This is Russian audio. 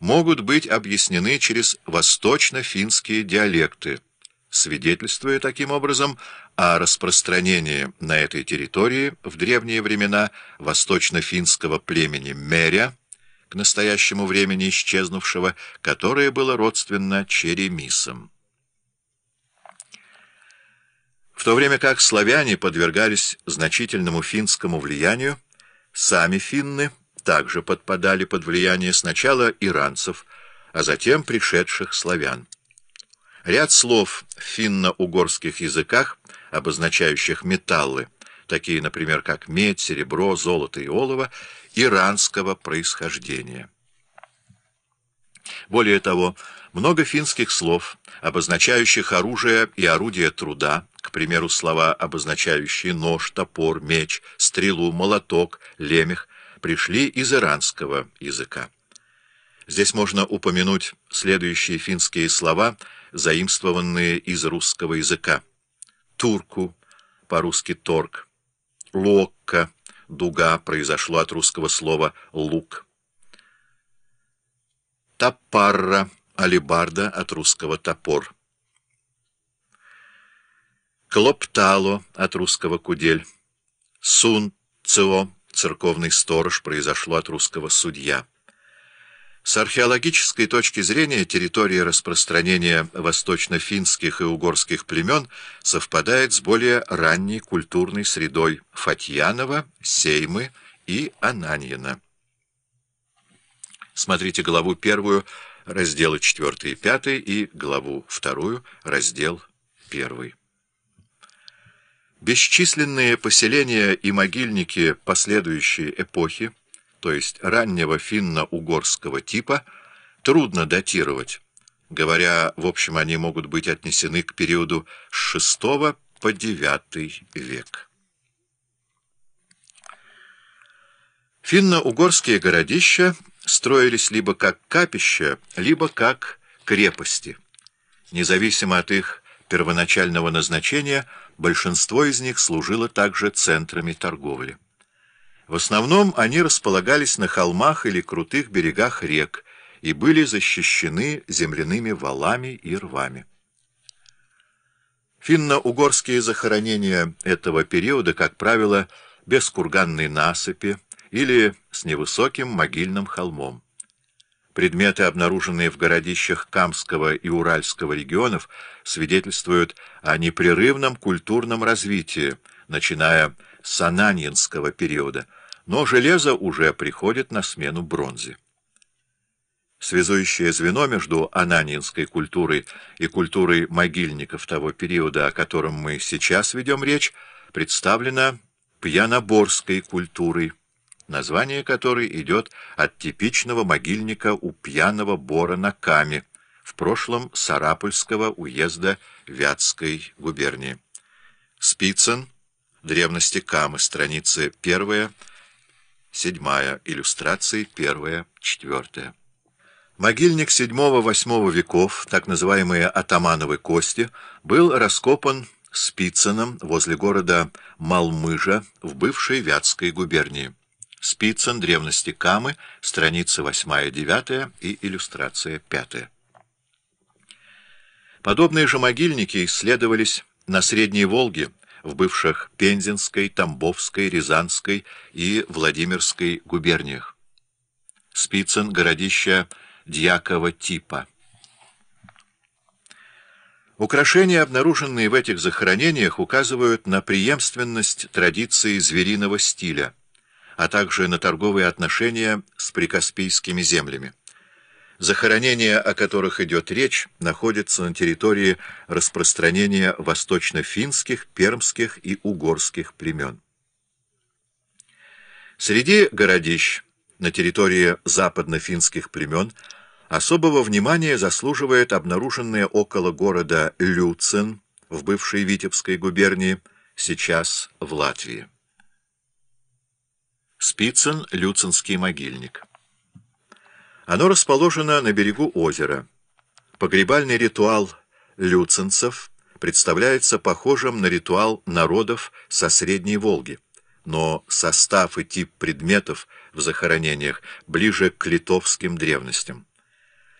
могут быть объяснены через восточно-финские диалекты, свидетельствуя таким образом о распространении на этой территории в древние времена восточно-финского племени Меря, к настоящему времени исчезнувшего, которое было родственно черемисам. В то время как славяне подвергались значительному финскому влиянию, сами финны также подпадали под влияние сначала иранцев, а затем пришедших славян. Ряд слов в финно-угорских языках, обозначающих металлы, такие, например, как медь, серебро, золото и олово, иранского происхождения. Более того, много финских слов, обозначающих оружие и орудие труда, к примеру, слова, обозначающие нож, топор, меч, стрелу, молоток, лемех, пришли из иранского языка. Здесь можно упомянуть следующие финские слова, заимствованные из русского языка. Турку, по-русски торг, локка, дуга, произошло от русского слова лук. Тапарра, алибарда, от русского топор. Клоптало, от русского кудель. Сун, цио, церковный сторож, произошло от русского судья. С археологической точки зрения территория распространения восточно-финских и угорских племен совпадает с более ранней культурной средой Фатьянова, Сеймы и Ананьина. Смотрите главу первую, разделы 4 и 5 и главу вторую, раздел 1. Бесчисленные поселения и могильники последующей эпохи то есть раннего финно-угорского типа, трудно датировать. Говоря, в общем, они могут быть отнесены к периоду с VI по IX век. Финно-угорские городища строились либо как капища, либо как крепости. Независимо от их первоначального назначения, большинство из них служило также центрами торговли. В основном они располагались на холмах или крутых берегах рек и были защищены земляными валами и рвами. Финно-угорские захоронения этого периода, как правило, без курганной насыпи или с невысоким могильным холмом. Предметы, обнаруженные в городищах Камского и Уральского регионов, свидетельствуют о непрерывном культурном развитии, начиная с Ананьинского периода – но железо уже приходит на смену бронзе. Связующее звено между ананинской культурой и культурой могильников того периода, о котором мы сейчас ведем речь, представлено пьяноборской культурой, название которой идет от типичного могильника у пьяного бора на Каме, в прошлом Сарапульского уезда Вятской губернии. Спицын, древности Камы, страницы 1 седьмая, иллюстрации первая, четвертая. Могильник VII-VIII веков, так называемые атамановы кости, был раскопан Спицыном возле города Малмыжа в бывшей Вятской губернии. Спицын, древности Камы, страницы 8-9 и иллюстрация 5. Подобные же могильники исследовались на Средней Волге, в бывших Пензенской, Тамбовской, Рязанской и Владимирской губерниях. Спицын, городища дьякова типа. Украшения, обнаруженные в этих захоронениях, указывают на преемственность традиции звериного стиля, а также на торговые отношения с прикаспийскими землями. Захоронения, о которых идет речь, находятся на территории распространения восточно-финских, пермских и угорских племен. Среди городищ на территории западно-финских племен особого внимания заслуживает обнаруженное около города Люцин в бывшей Витебской губернии, сейчас в Латвии. Спицын, Люцинский могильник. Оно расположено на берегу озера. Погребальный ритуал люцинцев представляется похожим на ритуал народов со Средней Волги, но состав и тип предметов в захоронениях ближе к литовским древностям.